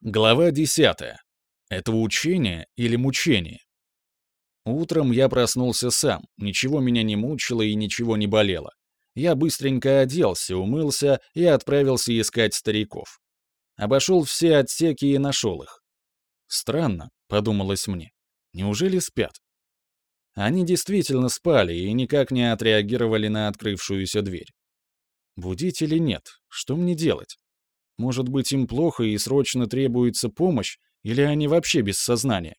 Глава 10. Это учение или мучение? Утром я проснулся сам, ничего меня не мучило и ничего не болело. Я быстренько оделся, умылся и отправился искать стариков. Обошел все отсеки и нашел их. Странно, подумалось мне. Неужели спят? Они действительно спали и никак не отреагировали на открывшуюся дверь. Будить или нет? Что мне делать? Может быть, им плохо и срочно требуется помощь, или они вообще без сознания?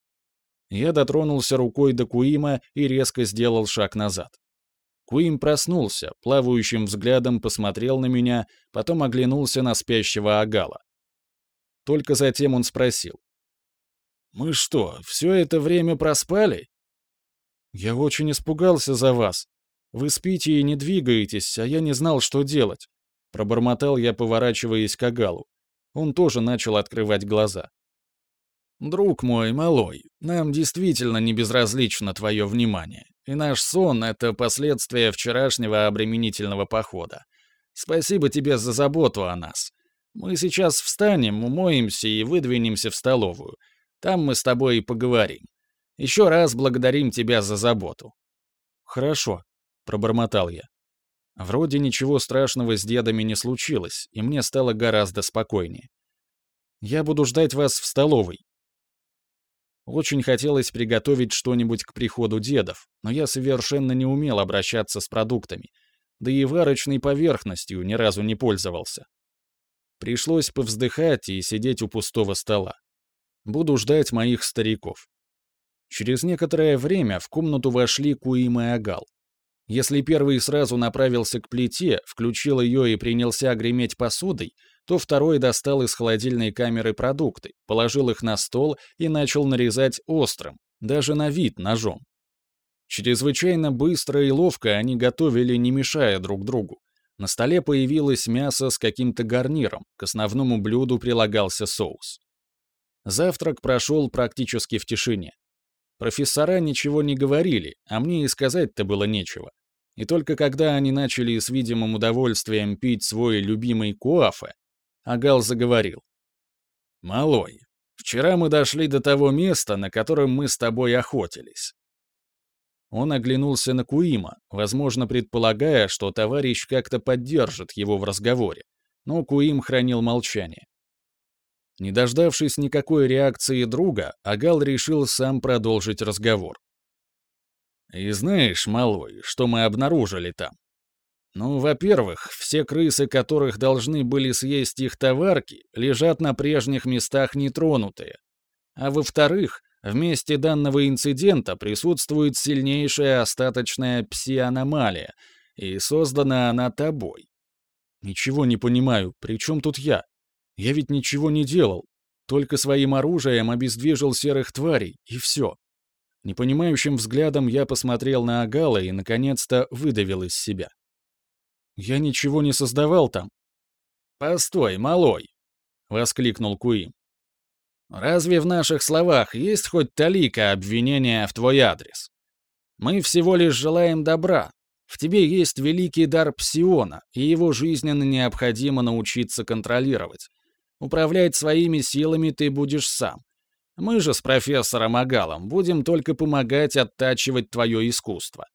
Я дотронулся рукой до Куима и резко сделал шаг назад. Куим проснулся, плавающим взглядом посмотрел на меня, потом оглянулся на спящего Агала. Только затем он спросил. «Мы что, все это время проспали?» «Я очень испугался за вас. Вы спите и не двигаетесь, а я не знал, что делать. Пробормотал я, поворачиваясь к Агалу. Он тоже начал открывать глаза. «Друг мой, малой, нам действительно не безразлично твое внимание, и наш сон — это последствия вчерашнего обременительного похода. Спасибо тебе за заботу о нас. Мы сейчас встанем, умоемся и выдвинемся в столовую. Там мы с тобой и поговорим. Еще раз благодарим тебя за заботу». «Хорошо», — пробормотал я. Вроде ничего страшного с дедами не случилось, и мне стало гораздо спокойнее. Я буду ждать вас в столовой. Очень хотелось приготовить что-нибудь к приходу дедов, но я совершенно не умел обращаться с продуктами, да и варочной поверхностью ни разу не пользовался. Пришлось повздыхать и сидеть у пустого стола. Буду ждать моих стариков. Через некоторое время в комнату вошли Куим и Агал. Если первый сразу направился к плите, включил ее и принялся греметь посудой, то второй достал из холодильной камеры продукты, положил их на стол и начал нарезать острым, даже на вид ножом. Чрезвычайно быстро и ловко они готовили, не мешая друг другу. На столе появилось мясо с каким-то гарниром, к основному блюду прилагался соус. Завтрак прошел практически в тишине. Профессора ничего не говорили, а мне и сказать-то было нечего. И только когда они начали с видимым удовольствием пить свой любимый куафе, Агал заговорил. «Малой, вчера мы дошли до того места, на котором мы с тобой охотились». Он оглянулся на Куима, возможно, предполагая, что товарищ как-то поддержит его в разговоре, но Куим хранил молчание. Не дождавшись никакой реакции друга, Агал решил сам продолжить разговор. И знаешь, малой, что мы обнаружили там? Ну, во-первых, все крысы, которых должны были съесть их товарки, лежат на прежних местах нетронутые. А во-вторых, в месте данного инцидента присутствует сильнейшая остаточная пси-аномалия, и создана она тобой. Ничего не понимаю, при чем тут я? Я ведь ничего не делал, только своим оружием обездвижил серых тварей, и все. Непонимающим взглядом я посмотрел на Агала и, наконец-то, выдавил из себя. «Я ничего не создавал там». «Постой, малой!» — воскликнул Куим. «Разве в наших словах есть хоть талика обвинения в твой адрес? Мы всего лишь желаем добра. В тебе есть великий дар псиона, и его жизненно необходимо научиться контролировать. Управлять своими силами ты будешь сам. Мы же с профессором Агалом будем только помогать оттачивать твое искусство.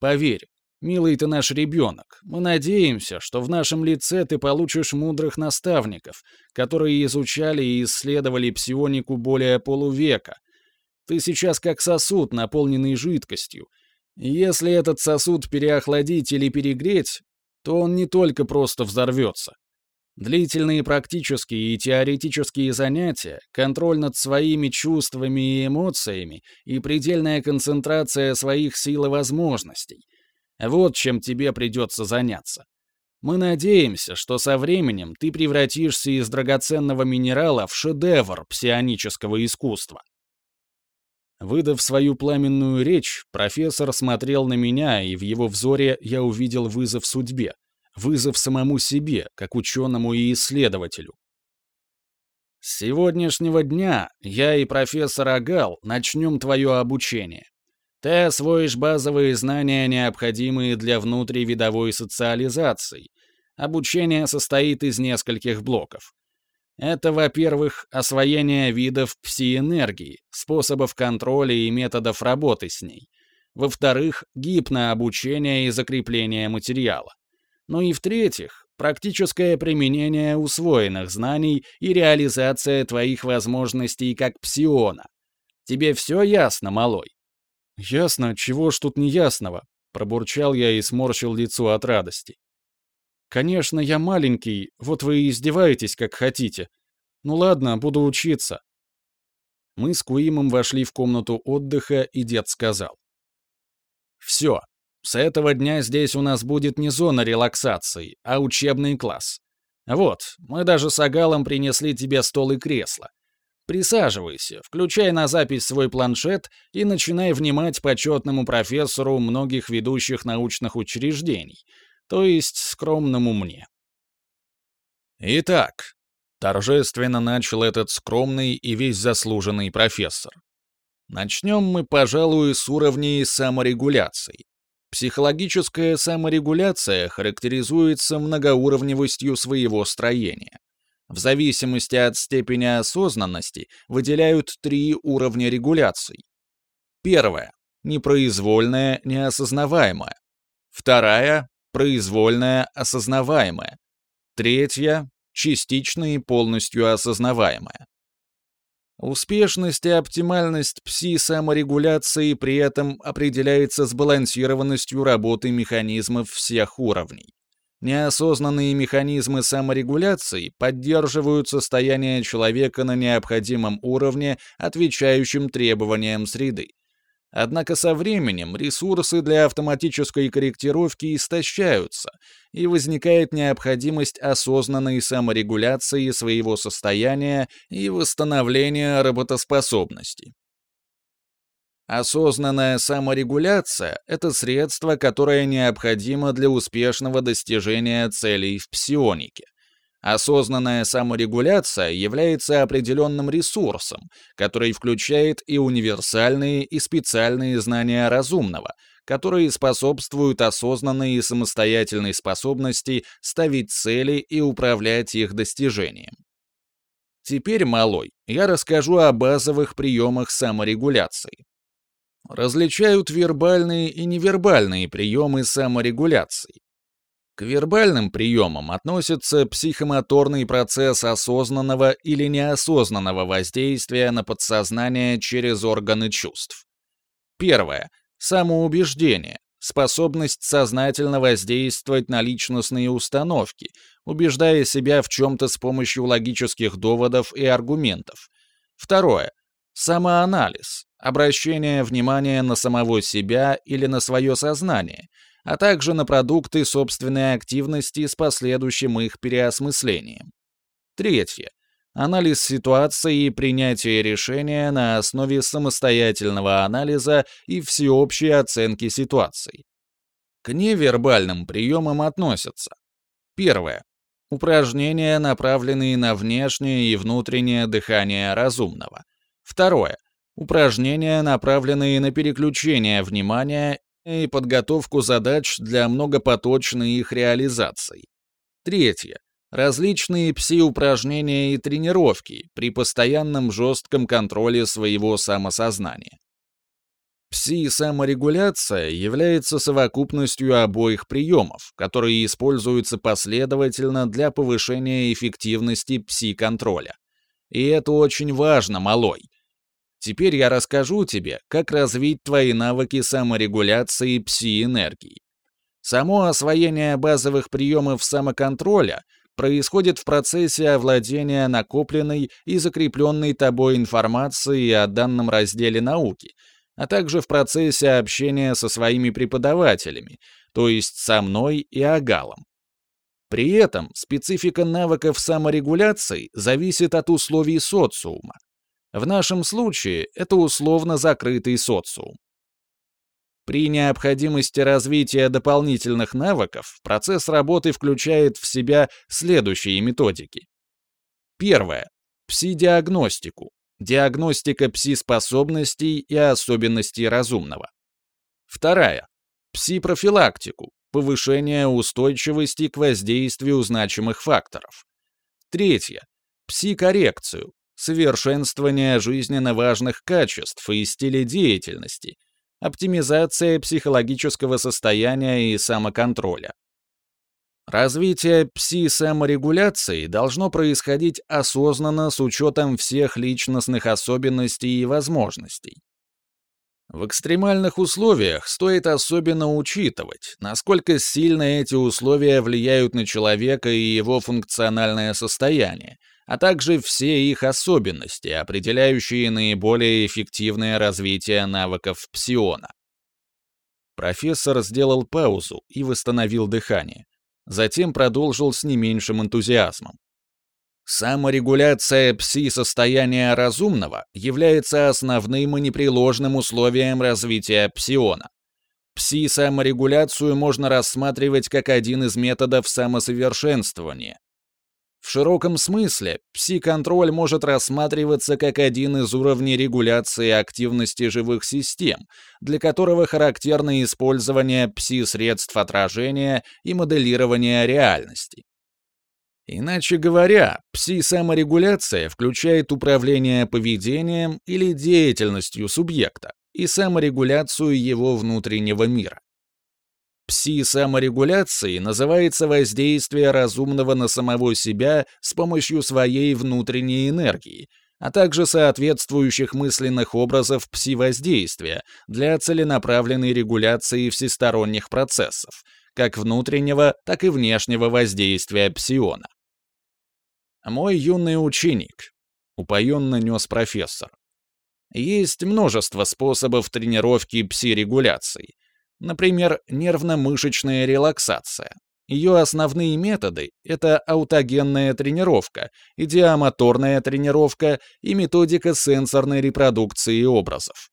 Поверь, милый ты наш ребенок, мы надеемся, что в нашем лице ты получишь мудрых наставников, которые изучали и исследовали псионику более полувека. Ты сейчас как сосуд, наполненный жидкостью. Если этот сосуд переохладить или перегреть, то он не только просто взорвется, Длительные практические и теоретические занятия, контроль над своими чувствами и эмоциями и предельная концентрация своих сил и возможностей. Вот чем тебе придется заняться. Мы надеемся, что со временем ты превратишься из драгоценного минерала в шедевр псионического искусства. Выдав свою пламенную речь, профессор смотрел на меня, и в его взоре я увидел вызов судьбе, вызов самому себе, как ученому и исследователю. С сегодняшнего дня я и профессор Агал начнем твое обучение. Ты освоишь базовые знания, необходимые для внутривидовой социализации. Обучение состоит из нескольких блоков. Это, во-первых, освоение видов пси-энергии, способов контроля и методов работы с ней. Во-вторых, гипнообучение и закрепление материала. Ну и в-третьих, практическое применение усвоенных знаний и реализация твоих возможностей как псиона. Тебе все ясно, малой? Ясно, чего ж тут неясного, пробурчал я и сморщил лицо от радости. Конечно, я маленький, вот вы и издеваетесь, как хотите. Ну ладно, буду учиться. Мы с Куимом вошли в комнату отдыха, и дед сказал. «Все, с этого дня здесь у нас будет не зона релаксации, а учебный класс. Вот, мы даже с Агалом принесли тебе стол и кресло. Присаживайся, включай на запись свой планшет и начинай внимать почетному профессору многих ведущих научных учреждений, то есть скромному мне. Итак, торжественно начал этот скромный и весь заслуженный профессор. Начнем мы, пожалуй, с уровней саморегуляции. Психологическая саморегуляция характеризуется многоуровневостью своего строения. В зависимости от степени осознанности выделяют три уровня регуляций. Первая – непроизвольная, неосознаваемая. Вторая – произвольная, осознаваемая. Третья – частично и полностью осознаваемая. Успешность и оптимальность пси-саморегуляции при этом определяется сбалансированностью работы механизмов всех уровней. Неосознанные механизмы саморегуляции поддерживают состояние человека на необходимом уровне, отвечающем требованиям среды. Однако со временем ресурсы для автоматической корректировки истощаются, и возникает необходимость осознанной саморегуляции своего состояния и восстановления работоспособности. Осознанная саморегуляция — это средство, которое необходимо для успешного достижения целей в псионике. Осознанная саморегуляция является определенным ресурсом, который включает и универсальные, и специальные знания разумного, которые способствуют осознанной и самостоятельной способности ставить цели и управлять их достижением. Теперь, малой, я расскажу о базовых приемах саморегуляции. Различают вербальные и невербальные приемы саморегуляции. К вербальным приемам относится психомоторный процесс осознанного или неосознанного воздействия на подсознание через органы чувств. Первое. Самоубеждение. Способность сознательно воздействовать на личностные установки, убеждая себя в чем-то с помощью логических доводов и аргументов. Второе. Самоанализ. Обращение внимания на самого себя или на свое сознание – а также на продукты собственной активности с последующим их переосмыслением. Третье. Анализ ситуации и принятие решения на основе самостоятельного анализа и всеобщей оценки ситуации. К невербальным приемам относятся. Первое. Упражнения, направленные на внешнее и внутреннее дыхание разумного. Второе. Упражнения, направленные на переключение внимания и подготовку задач для многопоточной их реализации. Третье. Различные пси-упражнения и тренировки при постоянном жестком контроле своего самосознания. Пси-саморегуляция является совокупностью обоих приемов, которые используются последовательно для повышения эффективности пси-контроля. И это очень важно, малой, Теперь я расскажу тебе, как развить твои навыки саморегуляции пси-энергии. Само освоение базовых приемов самоконтроля происходит в процессе овладения накопленной и закрепленной тобой информацией о данном разделе науки, а также в процессе общения со своими преподавателями, то есть со мной и Агалом. При этом специфика навыков саморегуляции зависит от условий социума. В нашем случае это условно закрытый социум. При необходимости развития дополнительных навыков процесс работы включает в себя следующие методики. Первое. Пси-диагностику. Диагностика пси-способностей и особенностей разумного. Вторая. Пси-профилактику. Повышение устойчивости к воздействию значимых факторов. Третье пси-коррекцию, совершенствование жизненно важных качеств и стиля деятельности, оптимизация психологического состояния и самоконтроля. Развитие пси-саморегуляции должно происходить осознанно с учетом всех личностных особенностей и возможностей. В экстремальных условиях стоит особенно учитывать, насколько сильно эти условия влияют на человека и его функциональное состояние, а также все их особенности, определяющие наиболее эффективное развитие навыков псиона. Профессор сделал паузу и восстановил дыхание. Затем продолжил с не меньшим энтузиазмом. Саморегуляция пси-состояния разумного является основным и непреложным условием развития псиона. Пси-саморегуляцию можно рассматривать как один из методов самосовершенствования, в широком смысле, пси-контроль может рассматриваться как один из уровней регуляции активности живых систем, для которого характерно использование пси-средств отражения и моделирования реальности. Иначе говоря, пси-саморегуляция включает управление поведением или деятельностью субъекта и саморегуляцию его внутреннего мира. Пси-саморегуляцией называется воздействие разумного на самого себя с помощью своей внутренней энергии, а также соответствующих мысленных образов пси-воздействия для целенаправленной регуляции всесторонних процессов, как внутреннего, так и внешнего воздействия псиона. «Мой юный ученик», — упоенно нес профессор. «Есть множество способов тренировки пси-регуляции, Например, нервно-мышечная релаксация. Ее основные методы — это аутогенная тренировка, идиомоторная тренировка и методика сенсорной репродукции образов.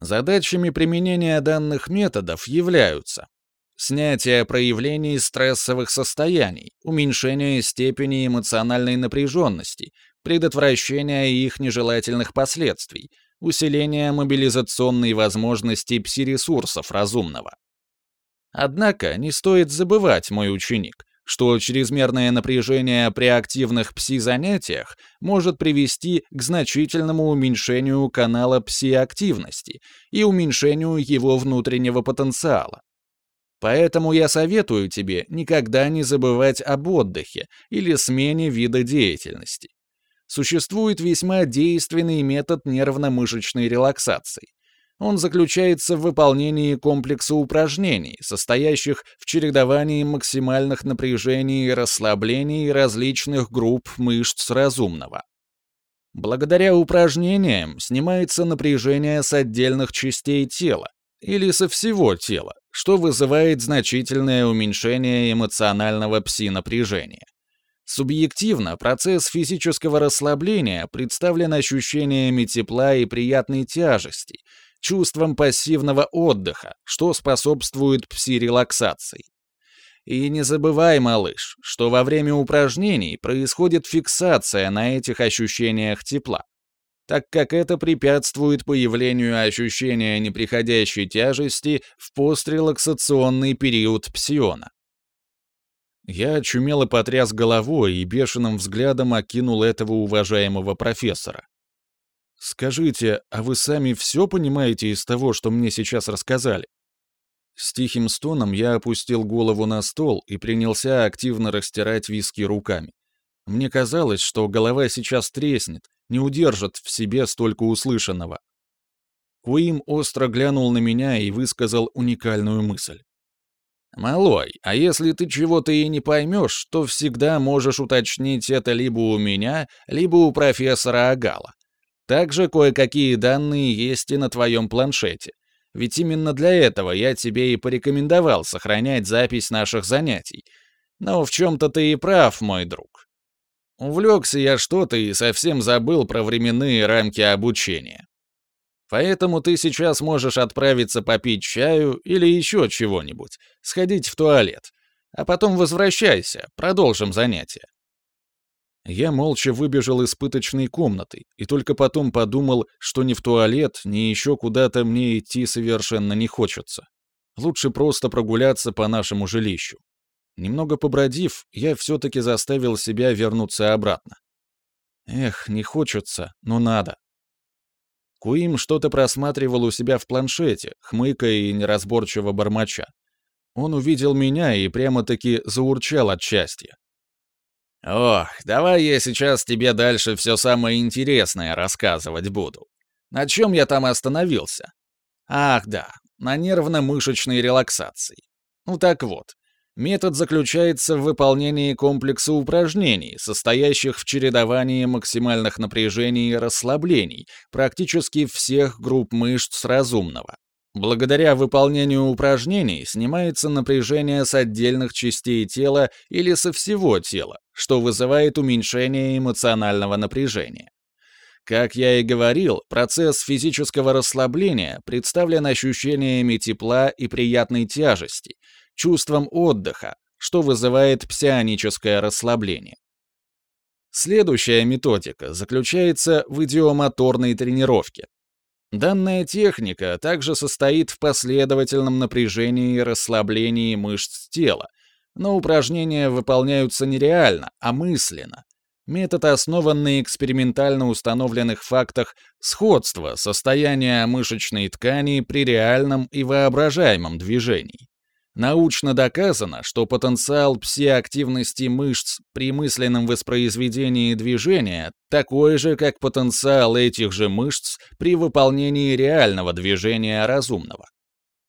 Задачами применения данных методов являются снятие проявлений стрессовых состояний, уменьшение степени эмоциональной напряженности, предотвращение их нежелательных последствий, усиление мобилизационной возможности пси-ресурсов разумного. Однако не стоит забывать, мой ученик, что чрезмерное напряжение при активных пси-занятиях может привести к значительному уменьшению канала пси-активности и уменьшению его внутреннего потенциала. Поэтому я советую тебе никогда не забывать об отдыхе или смене вида деятельности существует весьма действенный метод нервно-мышечной релаксации. Он заключается в выполнении комплекса упражнений, состоящих в чередовании максимальных напряжений и расслаблений различных групп мышц разумного. Благодаря упражнениям снимается напряжение с отдельных частей тела или со всего тела, что вызывает значительное уменьшение эмоционального пси-напряжения. Субъективно процесс физического расслабления представлен ощущениями тепла и приятной тяжести, чувством пассивного отдыха, что способствует пси-релаксации. И не забывай, малыш, что во время упражнений происходит фиксация на этих ощущениях тепла, так как это препятствует появлению ощущения неприходящей тяжести в пострелаксационный период псиона. Я очумело потряс головой и бешеным взглядом окинул этого уважаемого профессора. «Скажите, а вы сами все понимаете из того, что мне сейчас рассказали?» С тихим стоном я опустил голову на стол и принялся активно растирать виски руками. Мне казалось, что голова сейчас треснет, не удержит в себе столько услышанного. Куим остро глянул на меня и высказал уникальную мысль. «Малой, а если ты чего-то и не поймешь, то всегда можешь уточнить это либо у меня, либо у профессора Агала. Также кое-какие данные есть и на твоем планшете. Ведь именно для этого я тебе и порекомендовал сохранять запись наших занятий. Но в чем-то ты и прав, мой друг. Увлекся я что-то и совсем забыл про временные рамки обучения. Поэтому ты сейчас можешь отправиться попить чаю или еще чего-нибудь, сходить в туалет. А потом возвращайся, продолжим занятие. Я молча выбежал из пыточной комнаты и только потом подумал, что ни в туалет, ни еще куда-то мне идти совершенно не хочется. Лучше просто прогуляться по нашему жилищу. Немного побродив, я все-таки заставил себя вернуться обратно. Эх, не хочется, но надо. Куим что-то просматривал у себя в планшете, хмыкая и неразборчиво бормоча. Он увидел меня и прямо-таки заурчал от счастья. «Ох, давай я сейчас тебе дальше все самое интересное рассказывать буду. На чем я там остановился? Ах да, на нервно-мышечной релаксации. Ну так вот, метод заключается в выполнении комплекса упражнений, состоящих в чередовании максимальных напряжений и расслаблений практически всех групп мышц разумного. Благодаря выполнению упражнений снимается напряжение с отдельных частей тела или со всего тела, что вызывает уменьшение эмоционального напряжения. Как я и говорил, процесс физического расслабления представлен ощущениями тепла и приятной тяжести, чувством отдыха, что вызывает псионическое расслабление. Следующая методика заключается в идиомоторной тренировке. Данная техника также состоит в последовательном напряжении и расслаблении мышц тела, но упражнения выполняются не реально, а мысленно. Метод основан на экспериментально установленных фактах сходства состояния мышечной ткани при реальном и воображаемом движении. Научно доказано, что потенциал псиактивности мышц при мысленном воспроизведении движения такой же, как потенциал этих же мышц при выполнении реального движения разумного.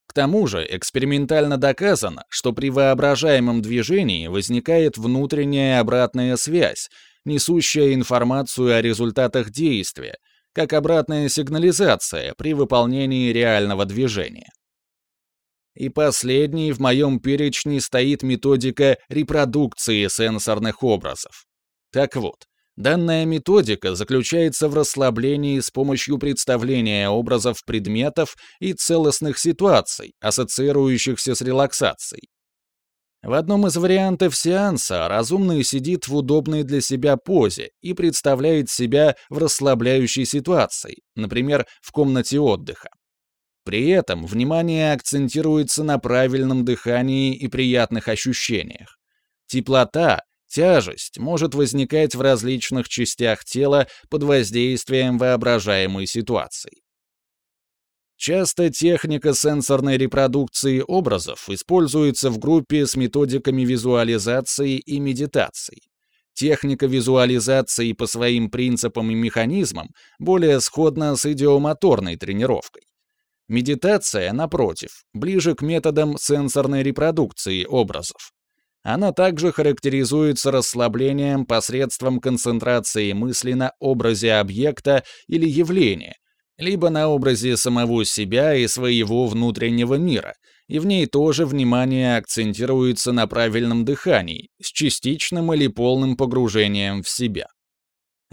К тому же экспериментально доказано, что при воображаемом движении возникает внутренняя обратная связь, несущая информацию о результатах действия, как обратная сигнализация при выполнении реального движения. И последней в моем перечне стоит методика репродукции сенсорных образов. Так вот, данная методика заключается в расслаблении с помощью представления образов предметов и целостных ситуаций, ассоциирующихся с релаксацией. В одном из вариантов сеанса разумный сидит в удобной для себя позе и представляет себя в расслабляющей ситуации, например, в комнате отдыха. При этом внимание акцентируется на правильном дыхании и приятных ощущениях. Теплота, тяжесть может возникать в различных частях тела под воздействием воображаемой ситуации. Часто техника сенсорной репродукции образов используется в группе с методиками визуализации и медитации. Техника визуализации по своим принципам и механизмам более сходна с идиомоторной тренировкой. Медитация, напротив, ближе к методам сенсорной репродукции образов. Она также характеризуется расслаблением посредством концентрации мысли на образе объекта или явления, либо на образе самого себя и своего внутреннего мира, и в ней тоже внимание акцентируется на правильном дыхании с частичным или полным погружением в себя.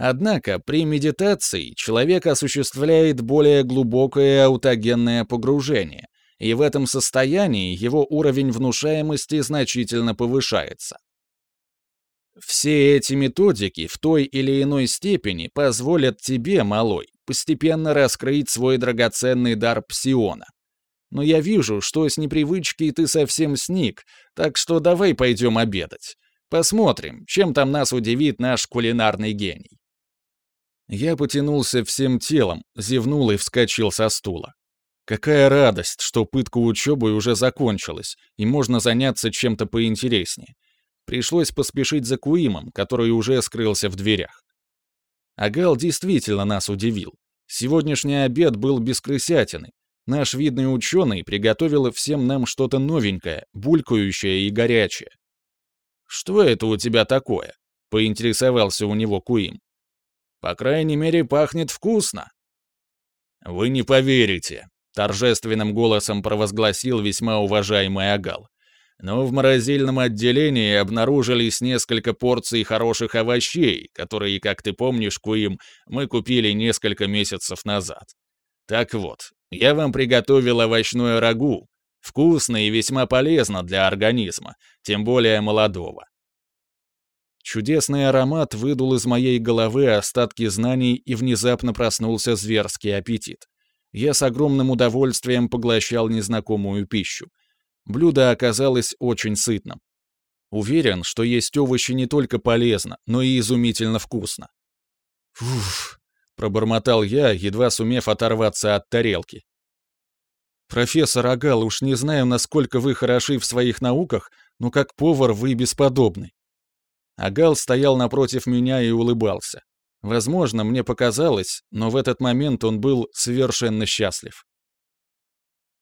Однако при медитации человек осуществляет более глубокое аутогенное погружение, и в этом состоянии его уровень внушаемости значительно повышается. Все эти методики в той или иной степени позволят тебе, малой, постепенно раскрыть свой драгоценный дар псиона. Но я вижу, что с непривычки ты совсем сник, так что давай пойдем обедать. Посмотрим, чем там нас удивит наш кулинарный гений. Я потянулся всем телом, зевнул и вскочил со стула. Какая радость, что пытка учебой уже закончилась, и можно заняться чем-то поинтереснее. Пришлось поспешить за Куимом, который уже скрылся в дверях. Агал действительно нас удивил. Сегодняшний обед был без крысятины. Наш видный ученый приготовил всем нам что-то новенькое, булькающее и горячее. «Что это у тебя такое?» — поинтересовался у него Куим. По крайней мере, пахнет вкусно. Вы не поверите, торжественным голосом провозгласил весьма уважаемый Агал. Но в морозильном отделении обнаружились несколько порций хороших овощей, которые, как ты помнишь, Куим, мы купили несколько месяцев назад. Так вот, я вам приготовил овощное рагу. Вкусно и весьма полезно для организма, тем более молодого. Чудесный аромат выдул из моей головы остатки знаний и внезапно проснулся зверский аппетит. Я с огромным удовольствием поглощал незнакомую пищу. Блюдо оказалось очень сытным. Уверен, что есть овощи не только полезно, но и изумительно вкусно. «Уф», — пробормотал я, едва сумев оторваться от тарелки. «Профессор Агал, уж не знаю, насколько вы хороши в своих науках, но как повар вы бесподобны». Агал стоял напротив меня и улыбался. Возможно, мне показалось, но в этот момент он был совершенно счастлив.